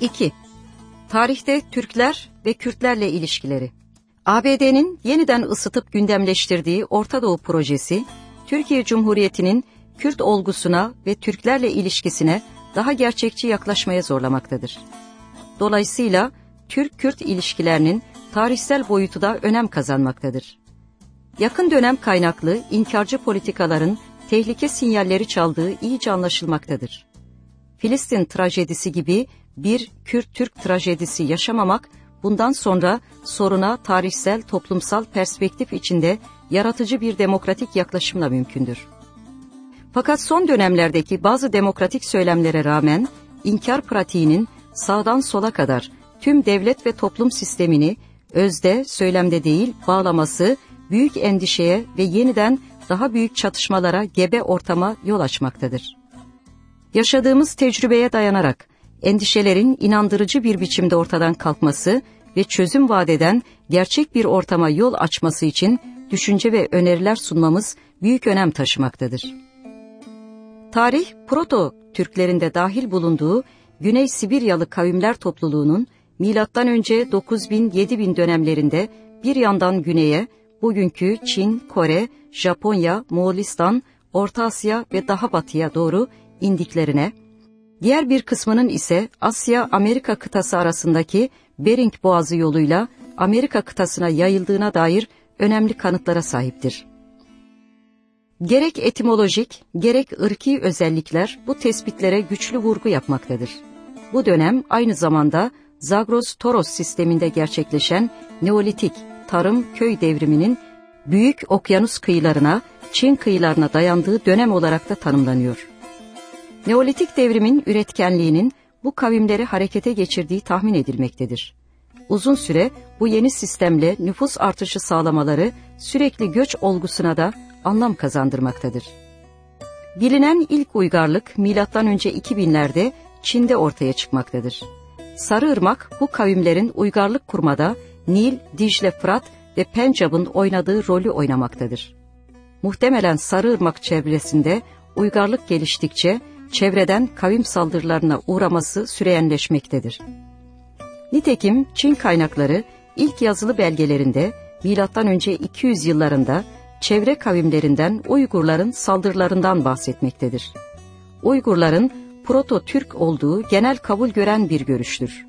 2. Tarihte Türkler ve Kürtlerle ilişkileri. ABD'nin yeniden ısıtıp gündemleştirdiği Orta Doğu projesi, Türkiye Cumhuriyeti'nin Kürt olgusuna ve Türklerle ilişkisine daha gerçekçi yaklaşmaya zorlamaktadır. Dolayısıyla Türk-Kürt ilişkilerinin tarihsel boyutu da önem kazanmaktadır. Yakın dönem kaynaklı inkarcı politikaların tehlike sinyalleri çaldığı iyice anlaşılmaktadır. Filistin trajedisi gibi bir Kürt-Türk trajedisi yaşamamak, bundan sonra soruna tarihsel toplumsal perspektif içinde yaratıcı bir demokratik yaklaşımla mümkündür. Fakat son dönemlerdeki bazı demokratik söylemlere rağmen inkar pratiğinin sağdan sola kadar tüm devlet ve toplum sistemini özde, söylemde değil bağlaması büyük endişeye ve yeniden daha büyük çatışmalara gebe ortama yol açmaktadır. Yaşadığımız tecrübeye dayanarak endişelerin inandırıcı bir biçimde ortadan kalkması ve çözüm vadeden gerçek bir ortama yol açması için düşünce ve öneriler sunmamız büyük önem taşımaktadır. Tarih, Proto Türklerinde dahil bulunduğu Güney Sibiryalı kavimler topluluğunun milattan önce 9000-7000 dönemlerinde bir yandan güneye, bugünkü Çin, Kore, Japonya, Moğolistan, Orta Asya ve daha batıya doğru indiklerine, diğer bir kısmının ise Asya-Amerika kıtası arasındaki Bering Boğazı yoluyla Amerika kıtasına yayıldığına dair önemli kanıtlara sahiptir. Gerek etimolojik, gerek ırki özellikler bu tespitlere güçlü vurgu yapmaktadır. Bu dönem aynı zamanda Zagros-Toros sisteminde gerçekleşen Neolitik tarım köy devriminin büyük okyanus kıyılarına, Çin kıyılarına dayandığı dönem olarak da tanımlanıyor. Neolitik devrimin üretkenliğinin bu kavimleri harekete geçirdiği tahmin edilmektedir. Uzun süre bu yeni sistemle nüfus artışı sağlamaları sürekli göç olgusuna da anlam kazandırmaktadır. Bilinen ilk uygarlık önce 2000'lerde Çin'de ortaya çıkmaktadır. Sarıırmak bu kavimlerin uygarlık kurmada Nil, Dicle, Fırat ve Pencab'ın oynadığı rolü oynamaktadır. Muhtemelen Sarıırmak çevresinde uygarlık geliştikçe çevreden kavim saldırılarına uğraması süreyenleşmektedir. Nitekim Çin kaynakları ilk yazılı belgelerinde önce 200 yıllarında çevre kavimlerinden Uygurların saldırılarından bahsetmektedir. Uygurların Proto-Türk olduğu genel kabul gören bir görüştür.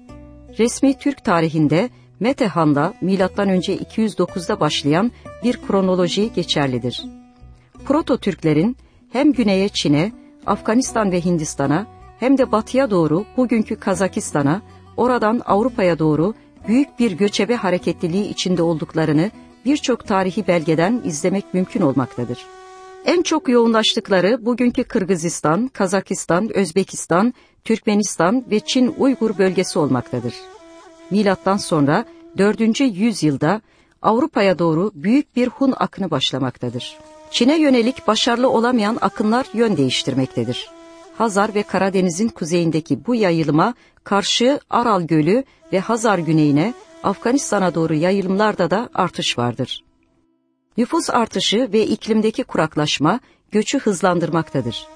Resmi Türk tarihinde Metehan'da milattan önce 209'da başlayan bir kronoloji geçerlidir. Proto-Türklerin hem güneye Çin'e, Afganistan ve Hindistan'a hem de batıya doğru bugünkü Kazakistan'a, oradan Avrupa'ya doğru büyük bir göçebe hareketliliği içinde olduklarını birçok tarihi belgeden izlemek mümkün olmaktadır. En çok yoğunlaştıkları bugünkü Kırgızistan, Kazakistan, Özbekistan, Türkmenistan ve Çin Uygur bölgesi olmaktadır. Milattan sonra 4. yüzyılda Avrupa'ya doğru büyük bir Hun akını başlamaktadır. Çin'e yönelik başarılı olamayan akınlar yön değiştirmektedir. Hazar ve Karadeniz'in kuzeyindeki bu yayılıma karşı Aral Gölü ve Hazar güneyine Afganistan'a doğru yayılımlarda da artış vardır. Nüfus artışı ve iklimdeki kuraklaşma göçü hızlandırmaktadır.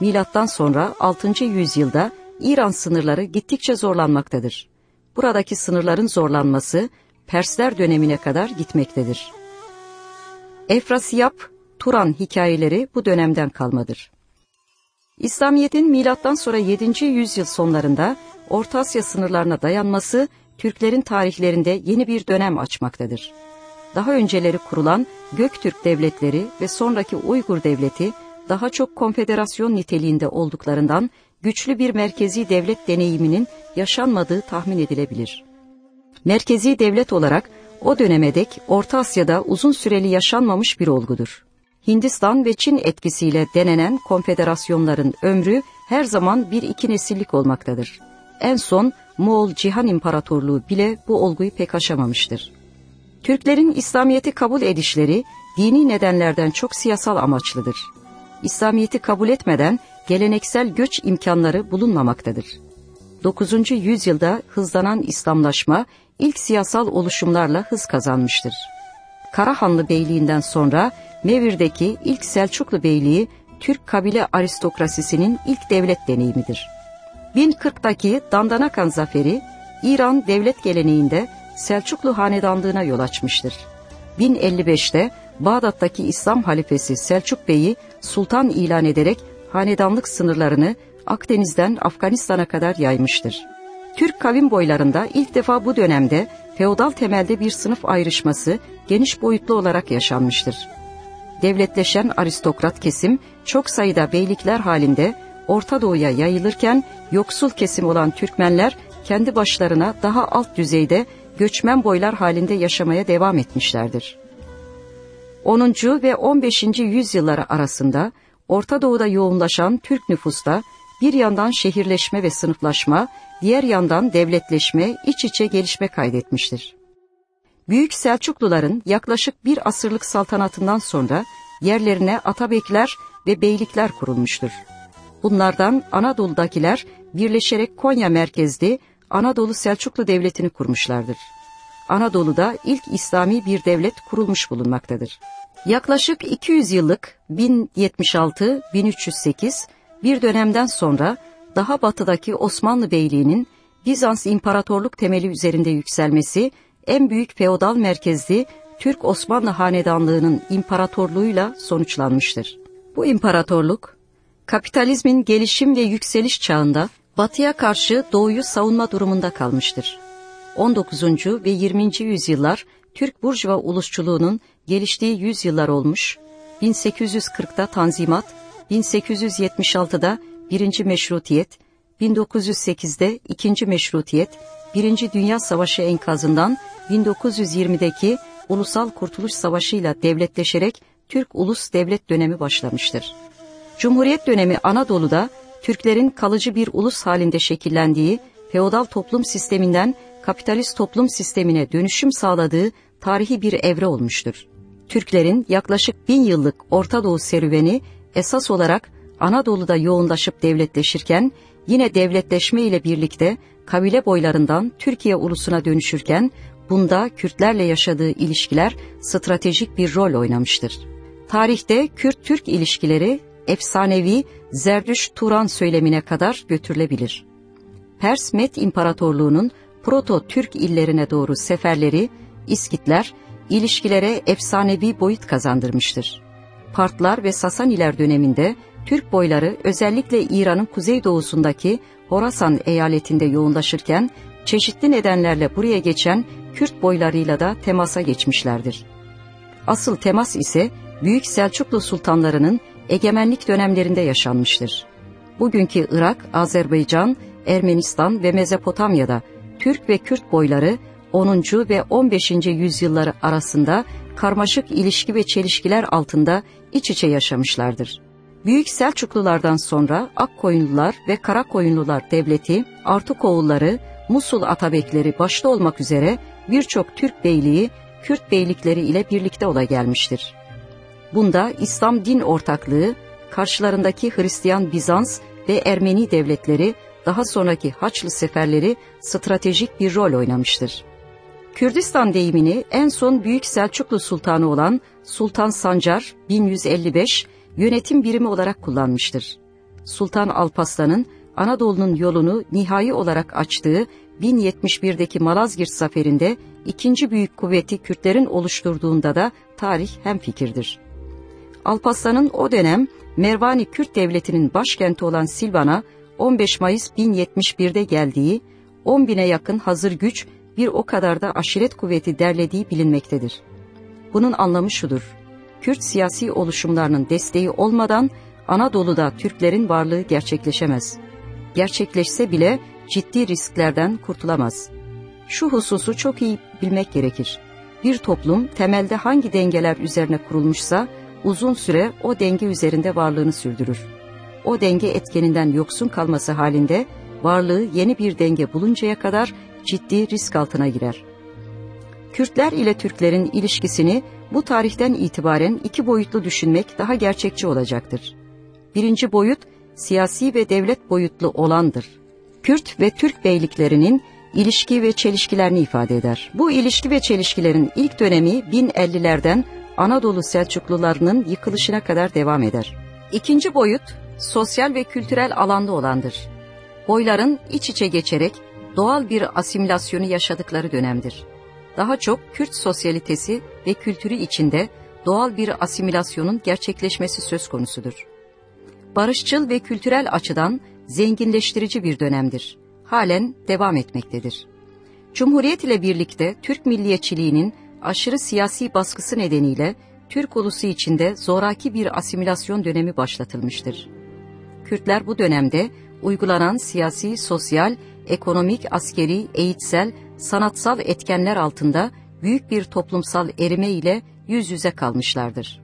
Milattan sonra 6. yüzyılda İran sınırları gittikçe zorlanmaktadır. Buradaki sınırların zorlanması Persler dönemine kadar gitmektedir. Efrasiyap, Turan hikayeleri bu dönemden kalmadır. İslamiyet'in milattan sonra 7. yüzyıl sonlarında Orta Asya sınırlarına dayanması Türklerin tarihlerinde yeni bir dönem açmaktadır. Daha önceleri kurulan Göktürk devletleri ve sonraki Uygur devleti daha çok konfederasyon niteliğinde olduklarından güçlü bir merkezi devlet deneyiminin yaşanmadığı tahmin edilebilir. Merkezi devlet olarak o döneme dek Orta Asya'da uzun süreli yaşanmamış bir olgudur. Hindistan ve Çin etkisiyle denenen konfederasyonların ömrü her zaman bir iki nesillik olmaktadır. En son Moğol Cihan İmparatorluğu bile bu olguyu pek aşamamıştır. Türklerin İslamiyet'i kabul edişleri dini nedenlerden çok siyasal amaçlıdır. İslamiyet'i kabul etmeden geleneksel göç imkanları bulunmamaktadır. 9. yüzyılda hızlanan İslamlaşma ilk siyasal oluşumlarla hız kazanmıştır. Karahanlı Beyliğinden sonra Mevir'deki ilk Selçuklu Beyliği Türk kabile aristokrasisinin ilk devlet deneyimidir. 1040'daki Dandanakan zaferi İran devlet geleneğinde Selçuklu hanedanlığına yol açmıştır. 1055'te Bağdat'taki İslam halifesi Selçuk Bey'i sultan ilan ederek hanedanlık sınırlarını Akdeniz'den Afganistan'a kadar yaymıştır. Türk kavim boylarında ilk defa bu dönemde feodal temelde bir sınıf ayrışması geniş boyutlu olarak yaşanmıştır. Devletleşen aristokrat kesim çok sayıda beylikler halinde Orta Doğu'ya yayılırken yoksul kesim olan Türkmenler kendi başlarına daha alt düzeyde göçmen boylar halinde yaşamaya devam etmişlerdir. 10. ve 15. yüzyılları arasında Orta Doğu'da yoğunlaşan Türk nüfusta bir yandan şehirleşme ve sınıflaşma, diğer yandan devletleşme, iç içe gelişme kaydetmiştir. Büyük Selçukluların yaklaşık bir asırlık saltanatından sonra yerlerine atabekler ve beylikler kurulmuştur. Bunlardan Anadolu'dakiler birleşerek Konya merkezli Anadolu Selçuklu Devleti'ni kurmuşlardır. Anadolu'da ilk İslami bir devlet kurulmuş bulunmaktadır. Yaklaşık 200 yıllık 1076-1308 bir dönemden sonra daha batıdaki Osmanlı Beyliği'nin Bizans İmparatorluk temeli üzerinde yükselmesi en büyük feodal merkezli Türk Osmanlı Hanedanlığı'nın imparatorluğuyla sonuçlanmıştır. Bu imparatorluk, kapitalizmin gelişim ve yükseliş çağında batıya karşı doğuyu savunma durumunda kalmıştır. 19. ve 20. yüzyıllar Türk Burjuva ulusçuluğunun geliştiği yüzyıllar olmuş, 1840'da Tanzimat, 1876'da birinci meşrutiyet, 1908'de ikinci meşrutiyet, Birinci Dünya Savaşı enkazından 1920'deki Ulusal Kurtuluş Savaşı ile devletleşerek Türk Ulus Devlet dönemi başlamıştır. Cumhuriyet dönemi Anadolu'da Türklerin kalıcı bir ulus halinde şekillendiği feodal toplum sisteminden kapitalist toplum sistemine dönüşüm sağladığı tarihi bir evre olmuştur. Türklerin yaklaşık bin yıllık Orta Doğu serüveni esas olarak Anadolu'da yoğunlaşıp devletleşirken yine devletleşme ile birlikte kabile boylarından Türkiye ulusuna dönüşürken bunda Kürtlerle yaşadığı ilişkiler stratejik bir rol oynamıştır. Tarihte Kürt-Türk ilişkileri efsanevi Zerdüş-Turan söylemine kadar götürülebilir. Pers Met İmparatorluğu'nun Proto-Türk illerine doğru seferleri, İskitler, ilişkilere efsanevi boyut kazandırmıştır. Partlar ve Sasaniler döneminde Türk boyları özellikle İran'ın kuzeydoğusundaki Horasan eyaletinde yoğunlaşırken çeşitli nedenlerle buraya geçen Kürt boylarıyla da temasa geçmişlerdir. Asıl temas ise Büyük Selçuklu sultanlarının egemenlik dönemlerinde yaşanmıştır. Bugünkü Irak, Azerbaycan, Ermenistan ve Mezopotamya'da Türk ve Kürt boyları 10. ve 15. yüzyılları arasında karmaşık ilişki ve çelişkiler altında iç içe yaşamışlardır. Büyük Selçuklulardan sonra Akkoyunlular ve Karakoyunlular devleti, Artukoğulları, Musul Atabekleri başta olmak üzere birçok Türk beyliği Kürt beylikleri ile birlikte ola gelmiştir. Bunda İslam din ortaklığı, karşılarındaki Hristiyan Bizans ve Ermeni devletleri daha sonraki Haçlı seferleri stratejik bir rol oynamıştır. Kürdistan deyimini en son Büyük Selçuklu Sultanı olan Sultan Sancar 1155 yönetim birimi olarak kullanmıştır. Sultan Alparslan'ın Anadolu'nun yolunu nihai olarak açtığı 1071'deki Malazgirt zaferinde ikinci büyük kuvveti Kürtlerin oluşturduğunda da tarih hemfikirdir. Alparslan'ın o dönem Mervani Kürt Devleti'nin başkenti olan Silvan'a 15 Mayıs 1071'de geldiği 10 bine yakın hazır güç bir o kadar da aşiret kuvveti derlediği bilinmektedir. Bunun anlamı şudur. Kürt siyasi oluşumlarının desteği olmadan Anadolu'da Türklerin varlığı gerçekleşemez. Gerçekleşse bile ciddi risklerden kurtulamaz. Şu hususu çok iyi bilmek gerekir. Bir toplum temelde hangi dengeler üzerine kurulmuşsa uzun süre o denge üzerinde varlığını sürdürür. O denge etkeninden yoksun kalması halinde varlığı yeni bir denge buluncaya kadar ciddi risk altına girer. Kürtler ile Türklerin ilişkisini bu tarihten itibaren iki boyutlu düşünmek daha gerçekçi olacaktır. Birinci boyut siyasi ve devlet boyutlu olandır. Kürt ve Türk beyliklerinin ilişki ve çelişkilerini ifade eder. Bu ilişki ve çelişkilerin ilk dönemi 1050'lerden Anadolu Selçuklularının yıkılışına kadar devam eder. İkinci boyut sosyal ve kültürel alanda olandır. boyların iç içe geçerek doğal bir asimilasyonu yaşadıkları dönemdir. Daha çok Kürt sosyalitesi ve kültürü içinde doğal bir asimilasyonun gerçekleşmesi söz konusudur. Barışçıl ve kültürel açıdan zenginleştirici bir dönemdir. Halen devam etmektedir. Cumhuriyet ile birlikte Türk milliyetçiliğinin aşırı siyasi baskısı nedeniyle Türk ulusu içinde zoraki bir asimilasyon dönemi başlatılmıştır. Kürtler bu dönemde uygulanan siyasi, sosyal, ekonomik, askeri, eğitsel, sanatsal etkenler altında büyük bir toplumsal erime ile yüz yüze kalmışlardır.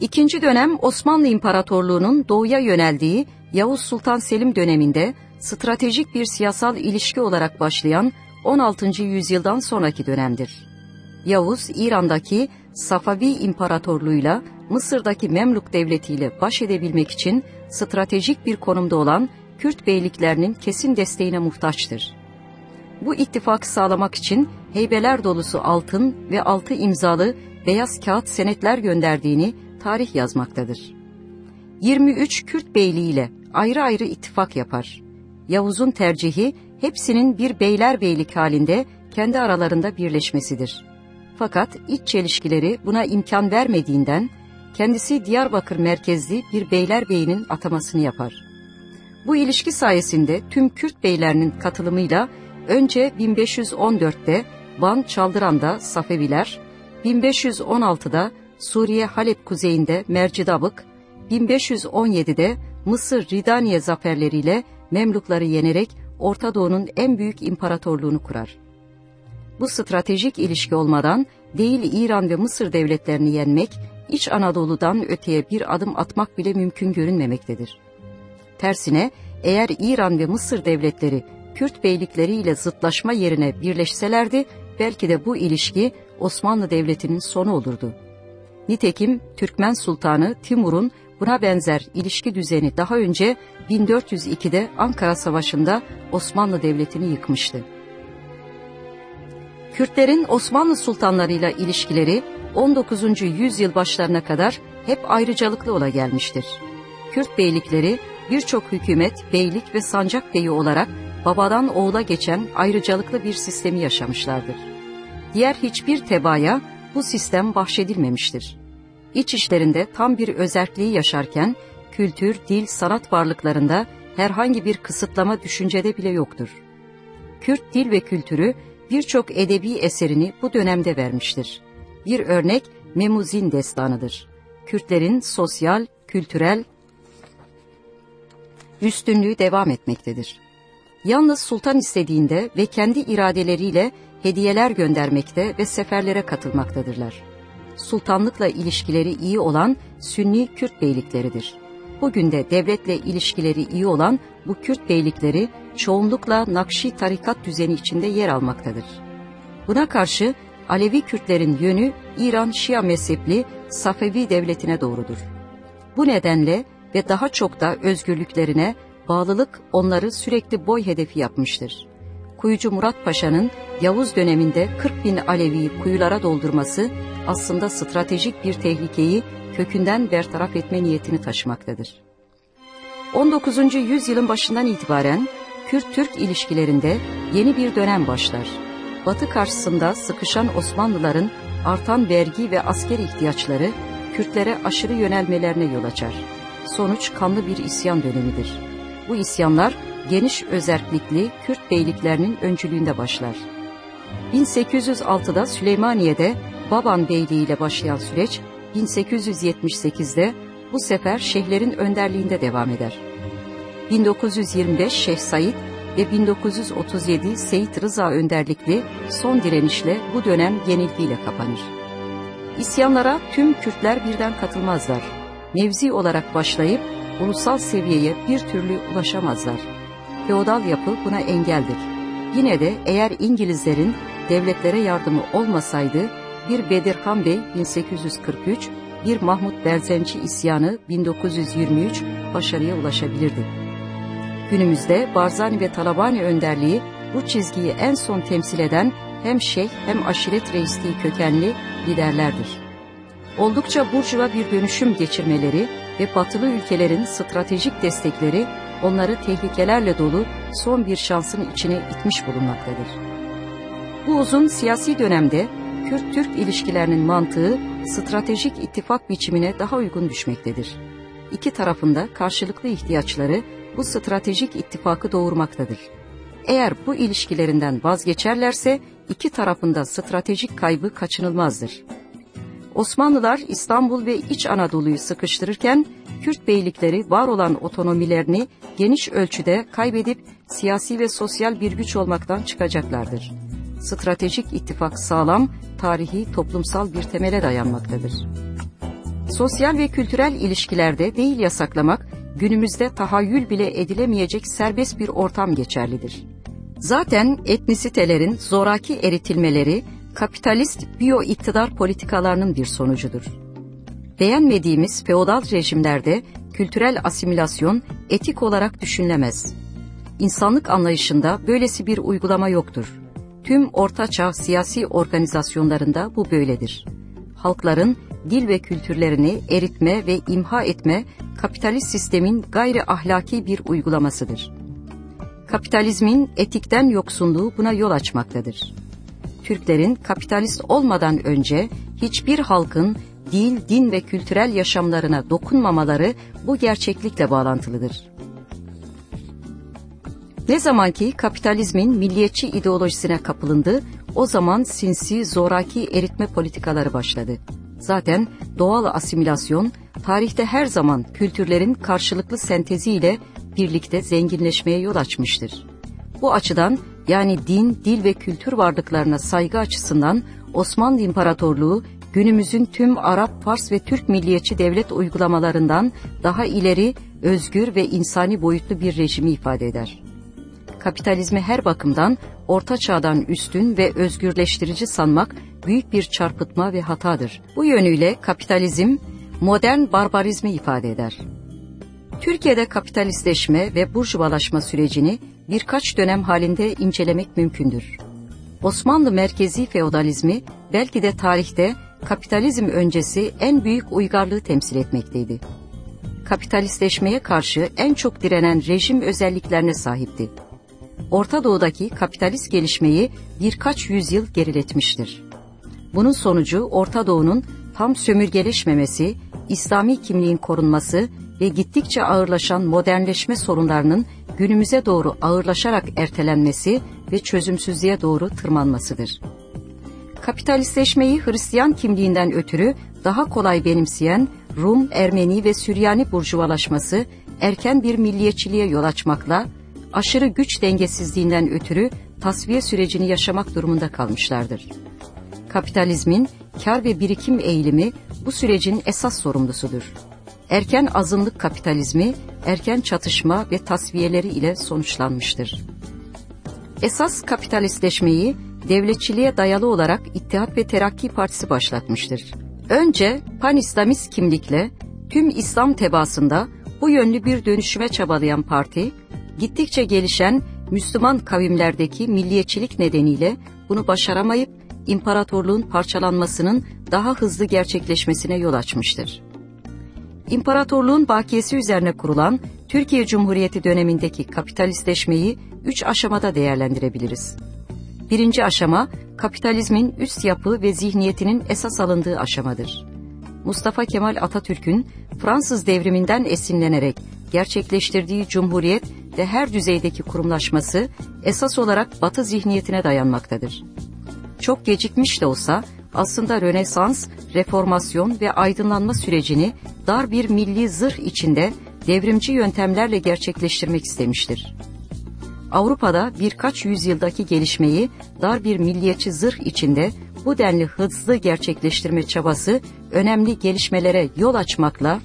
İkinci dönem Osmanlı İmparatorluğu'nun doğuya yöneldiği Yavuz Sultan Selim döneminde stratejik bir siyasal ilişki olarak başlayan 16. yüzyıldan sonraki dönemdir. Yavuz, İran'daki Safavi İmparatorluğu'yla Mısır'daki Memluk Devleti'yle baş edebilmek için stratejik bir konumda olan Kürt beyliklerinin kesin desteğine muhtaçtır. Bu ittifakı sağlamak için heybeler dolusu altın ve altı imzalı beyaz kağıt senetler gönderdiğini tarih yazmaktadır. 23 Kürt beyliği ile ayrı ayrı ittifak yapar. Yavuz'un tercihi hepsinin bir beyler beylik halinde kendi aralarında birleşmesidir. Fakat iç çelişkileri buna imkan vermediğinden kendisi Diyarbakır merkezli bir beyler beyinin atamasını yapar. Bu ilişki sayesinde tüm Kürt beylerinin katılımıyla önce 1514'te Van Çaldıran'da Safeviler, 1516'da Suriye Halep kuzeyinde Mercidabık, 1517'de Mısır Ridaniye zaferleriyle Memlukları yenerek Orta Doğu'nun en büyük imparatorluğunu kurar. Bu stratejik ilişki olmadan değil İran ve Mısır devletlerini yenmek, İç Anadolu'dan öteye bir adım atmak bile mümkün görünmemektedir. Tersine eğer İran ve Mısır devletleri Kürt beylikleriyle zıtlaşma yerine birleşselerdi belki de bu ilişki Osmanlı Devleti'nin sonu olurdu. Nitekim Türkmen Sultanı Timur'un buna benzer ilişki düzeni daha önce 1402'de Ankara Savaşı'nda Osmanlı Devleti'ni yıkmıştı. Kürtlerin Osmanlı sultanlarıyla ilişkileri 19. yüzyıl başlarına kadar hep ayrıcalıklı ola gelmiştir. Kürt beylikleri birçok hükümet, beylik ve sancak beyi olarak babadan oğula geçen ayrıcalıklı bir sistemi yaşamışlardır. Diğer hiçbir tebaya bu sistem bahşedilmemiştir. İç işlerinde tam bir özerkliği yaşarken kültür, dil, sanat varlıklarında herhangi bir kısıtlama düşüncede bile yoktur. Kürt dil ve kültürü birçok edebi eserini bu dönemde vermiştir. Bir örnek Memuzin destanıdır. Kürtlerin sosyal, kültürel üstünlüğü devam etmektedir. Yalnız sultan istediğinde ve kendi iradeleriyle hediyeler göndermekte ve seferlere katılmaktadırlar. Sultanlıkla ilişkileri iyi olan Sünni Kürt beylikleridir. Bugün de devletle ilişkileri iyi olan bu Kürt beylikleri çoğunlukla Nakşi tarikat düzeni içinde yer almaktadır. Buna karşı Alevi Kürtlerin yönü İran Şia mezhepli Safevi devletine doğrudur. Bu nedenle ve daha çok da özgürlüklerine bağlılık onları sürekli boy hedefi yapmıştır. Kuyucu Murat Paşa'nın Yavuz döneminde 40 bin Alevi'yi kuyulara doldurması aslında stratejik bir tehlikeyi kökünden bertaraf etme niyetini taşımaktadır. 19. yüzyılın başından itibaren Kürt-Türk ilişkilerinde yeni bir dönem başlar. Batı karşısında sıkışan Osmanlıların artan vergi ve asker ihtiyaçları Kürtlere aşırı yönelmelerine yol açar. Sonuç kanlı bir isyan dönemidir. Bu isyanlar geniş özerklikli Kürt beyliklerinin öncülüğünde başlar. 1806'da Süleymaniye'de Baban Beyliği ile başlayan süreç 1878'de bu sefer şeyhlerin önderliğinde devam eder. 1925 Şeyh Said ve 1937 Seyit Rıza önderlikli son direnişle bu dönem yenilgiyle kapanır. İsyanlara tüm Kürtler birden katılmazlar. Mevzi olarak başlayıp ulusal seviyeye bir türlü ulaşamazlar. Feodal yapı buna engeldir. Yine de eğer İngilizlerin devletlere yardımı olmasaydı bir Bedirhan Bey 1843, bir Mahmut Berzenci isyanı 1923 başarıya ulaşabilirdi. Günümüzde Barzani ve Talabani önderliği bu çizgiyi en son temsil eden hem şeyh hem aşiret reisliği kökenli liderlerdir. Oldukça burjuva bir dönüşüm geçirmeleri ve batılı ülkelerin stratejik destekleri onları tehlikelerle dolu son bir şansın içine itmiş bulunmaktadır. Bu uzun siyasi dönemde Kürt-Türk ilişkilerinin mantığı stratejik ittifak biçimine daha uygun düşmektedir. İki tarafında karşılıklı ihtiyaçları bu stratejik ittifakı doğurmaktadır. Eğer bu ilişkilerinden vazgeçerlerse iki tarafında stratejik kaybı kaçınılmazdır. Osmanlılar İstanbul ve İç Anadolu'yu sıkıştırırken Kürt beylikleri var olan otonomilerini geniş ölçüde kaybedip siyasi ve sosyal bir güç olmaktan çıkacaklardır. Stratejik ittifak sağlam, tarihi, toplumsal bir temele dayanmaktadır. Sosyal ve kültürel ilişkilerde değil yasaklamak, günümüzde tahayyül bile edilemeyecek serbest bir ortam geçerlidir. Zaten etnisitelerin zoraki eritilmeleri, kapitalist biyo iktidar politikalarının bir sonucudur. Beğenmediğimiz feodal rejimlerde kültürel asimilasyon etik olarak düşünülemez. İnsanlık anlayışında böylesi bir uygulama yoktur. Tüm ortaçağ siyasi organizasyonlarında bu böyledir. Halkların dil ve kültürlerini eritme ve imha etme kapitalist sistemin gayri ahlaki bir uygulamasıdır. Kapitalizmin etikten yoksunluğu buna yol açmaktadır. Türklerin kapitalist olmadan önce hiçbir halkın dil, din ve kültürel yaşamlarına dokunmamaları bu gerçeklikle bağlantılıdır. Ne zamanki kapitalizmin milliyetçi ideolojisine kapılındı, o zaman sinsi, zoraki eritme politikaları başladı. Zaten doğal asimilasyon, tarihte her zaman kültürlerin karşılıklı senteziyle birlikte zenginleşmeye yol açmıştır. Bu açıdan yani din, dil ve kültür varlıklarına saygı açısından Osmanlı İmparatorluğu günümüzün tüm Arap, Fars ve Türk milliyetçi devlet uygulamalarından daha ileri, özgür ve insani boyutlu bir rejimi ifade eder. Kapitalizmi her bakımdan orta çağdan üstün ve özgürleştirici sanmak büyük bir çarpıtma ve hatadır. Bu yönüyle kapitalizm modern barbarizmi ifade eder. Türkiye'de kapitalistleşme ve burjuvalaşma sürecini birkaç dönem halinde incelemek mümkündür. Osmanlı merkezi feodalizmi belki de tarihte kapitalizm öncesi en büyük uygarlığı temsil etmekteydi. Kapitalistleşmeye karşı en çok direnen rejim özelliklerine sahipti. Orta Doğu'daki kapitalist gelişmeyi birkaç yüzyıl geriletmiştir. Bunun sonucu Orta Doğu'nun tam sömürgeleşmemesi, İslami kimliğin korunması ve gittikçe ağırlaşan modernleşme sorunlarının günümüze doğru ağırlaşarak ertelenmesi ve çözümsüzlüğe doğru tırmanmasıdır. Kapitalistleşmeyi Hristiyan kimliğinden ötürü daha kolay benimseyen Rum, Ermeni ve Süryani burjuvalaşması erken bir milliyetçiliğe yol açmakla aşırı güç dengesizliğinden ötürü tasfiye sürecini yaşamak durumunda kalmışlardır. Kapitalizmin kar ve birikim eğilimi bu sürecin esas sorumlusudur. Erken azınlık kapitalizmi, erken çatışma ve tasfiyeleri ile sonuçlanmıştır. Esas kapitalistleşmeyi devletçiliğe dayalı olarak İttihat ve Terakki Partisi başlatmıştır. Önce pan-İslamist kimlikle tüm İslam tebaasında bu yönlü bir dönüşüme çabalayan parti, gittikçe gelişen Müslüman kavimlerdeki milliyetçilik nedeniyle bunu başaramayıp imparatorluğun parçalanmasının daha hızlı gerçekleşmesine yol açmıştır. İmparatorluğun bakiyesi üzerine kurulan Türkiye Cumhuriyeti dönemindeki kapitalistleşmeyi üç aşamada değerlendirebiliriz. Birinci aşama, kapitalizmin üst yapı ve zihniyetinin esas alındığı aşamadır. Mustafa Kemal Atatürk'ün Fransız devriminden esinlenerek gerçekleştirdiği cumhuriyet ve her düzeydeki kurumlaşması esas olarak Batı zihniyetine dayanmaktadır. Çok gecikmiş de olsa aslında Rönesans, reformasyon ve aydınlanma sürecini dar bir milli zırh içinde devrimci yöntemlerle gerçekleştirmek istemiştir. Avrupa'da birkaç yüzyıldaki gelişmeyi dar bir milliyetçi zırh içinde bu denli hızlı gerçekleştirme çabası önemli gelişmelere yol açmakla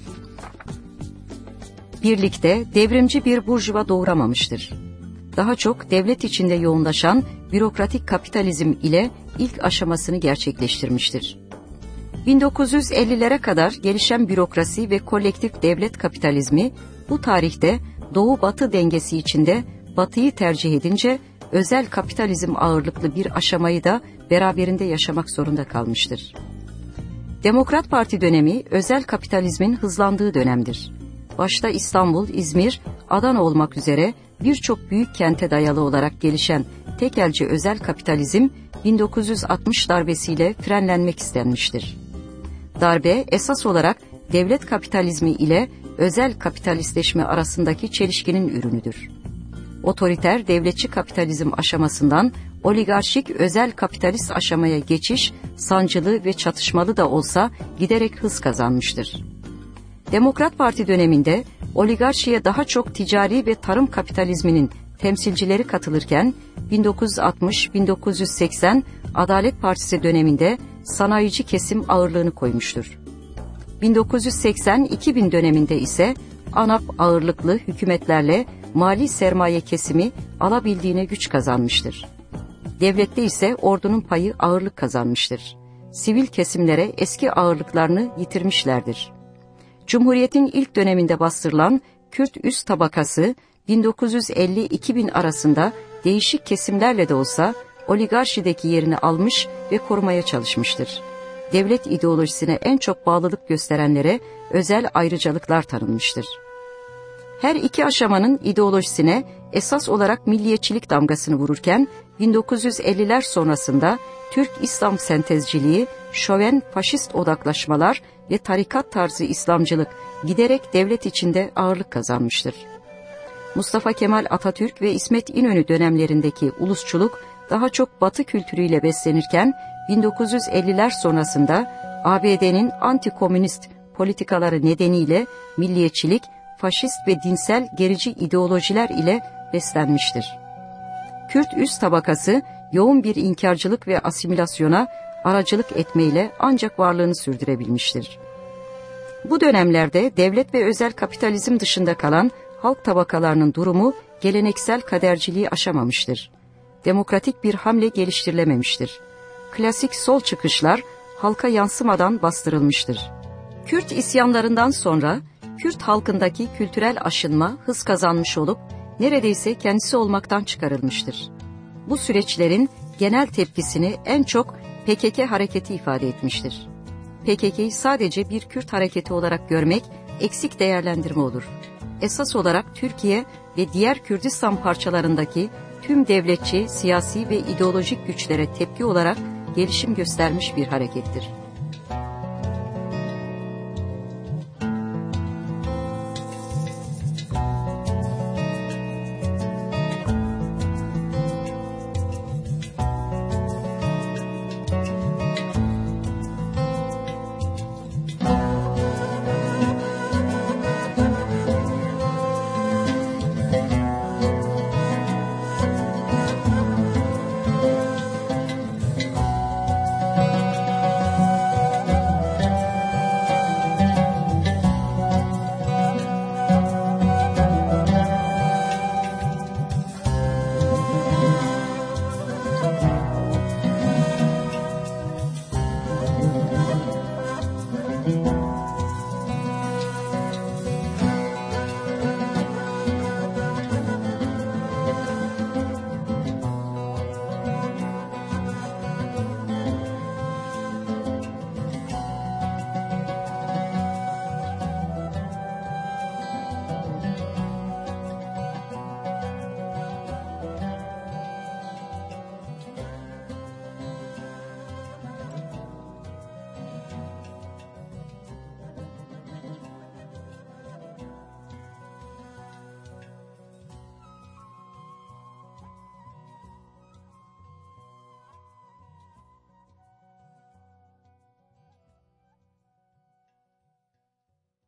birlikte devrimci bir burjuva doğuramamıştır. Daha çok devlet içinde yoğunlaşan bürokratik kapitalizm ile ilk aşamasını gerçekleştirmiştir. 1950'lere kadar gelişen bürokrasi ve kolektif devlet kapitalizmi bu tarihte doğu-batı dengesi içinde batıyı tercih edince özel kapitalizm ağırlıklı bir aşamayı da beraberinde yaşamak zorunda kalmıştır. Demokrat Parti dönemi özel kapitalizmin hızlandığı dönemdir. Başta İstanbul, İzmir, Adana olmak üzere birçok büyük kente dayalı olarak gelişen tekelci özel kapitalizm 1960 darbesiyle frenlenmek istenmiştir. Darbe esas olarak devlet kapitalizmi ile özel kapitalistleşme arasındaki çelişkinin ürünüdür. Otoriter devletçi kapitalizm aşamasından oligarşik özel kapitalist aşamaya geçiş sancılı ve çatışmalı da olsa giderek hız kazanmıştır. Demokrat Parti döneminde oligarşiye daha çok ticari ve tarım kapitalizminin temsilcileri katılırken 1960-1980 Adalet Partisi döneminde sanayici kesim ağırlığını koymuştur. 1980-2000 döneminde ise ANAP ağırlıklı hükümetlerle mali sermaye kesimi alabildiğine güç kazanmıştır. Devlette ise ordunun payı ağırlık kazanmıştır. Sivil kesimlere eski ağırlıklarını yitirmişlerdir. Cumhuriyetin ilk döneminde bastırılan Kürt üst tabakası 1950-2000 arasında değişik kesimlerle de olsa oligarşideki yerini almış ve korumaya çalışmıştır. Devlet ideolojisine en çok bağlılık gösterenlere özel ayrıcalıklar tanınmıştır. Her iki aşamanın ideolojisine esas olarak milliyetçilik damgasını vururken 1950'ler sonrasında Türk İslam sentezciliği, şoven faşist odaklaşmalar ve tarikat tarzı İslamcılık giderek devlet içinde ağırlık kazanmıştır. Mustafa Kemal Atatürk ve İsmet İnönü dönemlerindeki ulusçuluk daha çok batı kültürüyle beslenirken 1950'ler sonrasında ABD'nin anti-komünist politikaları nedeniyle milliyetçilik, faşist ve dinsel gerici ideolojiler ile beslenmiştir. Kürt üst tabakası yoğun bir inkarcılık ve asimilasyona aracılık etmeyle ancak varlığını sürdürebilmiştir. Bu dönemlerde devlet ve özel kapitalizm dışında kalan halk tabakalarının durumu geleneksel kaderciliği aşamamıştır. Demokratik bir hamle geliştirilememiştir. Klasik sol çıkışlar halka yansımadan bastırılmıştır. Kürt isyanlarından sonra Kürt halkındaki kültürel aşınma hız kazanmış olup neredeyse kendisi olmaktan çıkarılmıştır. Bu süreçlerin genel tepkisini en çok PKK hareketi ifade etmiştir. PKK'yı sadece bir Kürt hareketi olarak görmek eksik değerlendirme olur. Esas olarak Türkiye ve diğer Kürdistan parçalarındaki tüm devletçi, siyasi ve ideolojik güçlere tepki olarak gelişim göstermiş bir harekettir.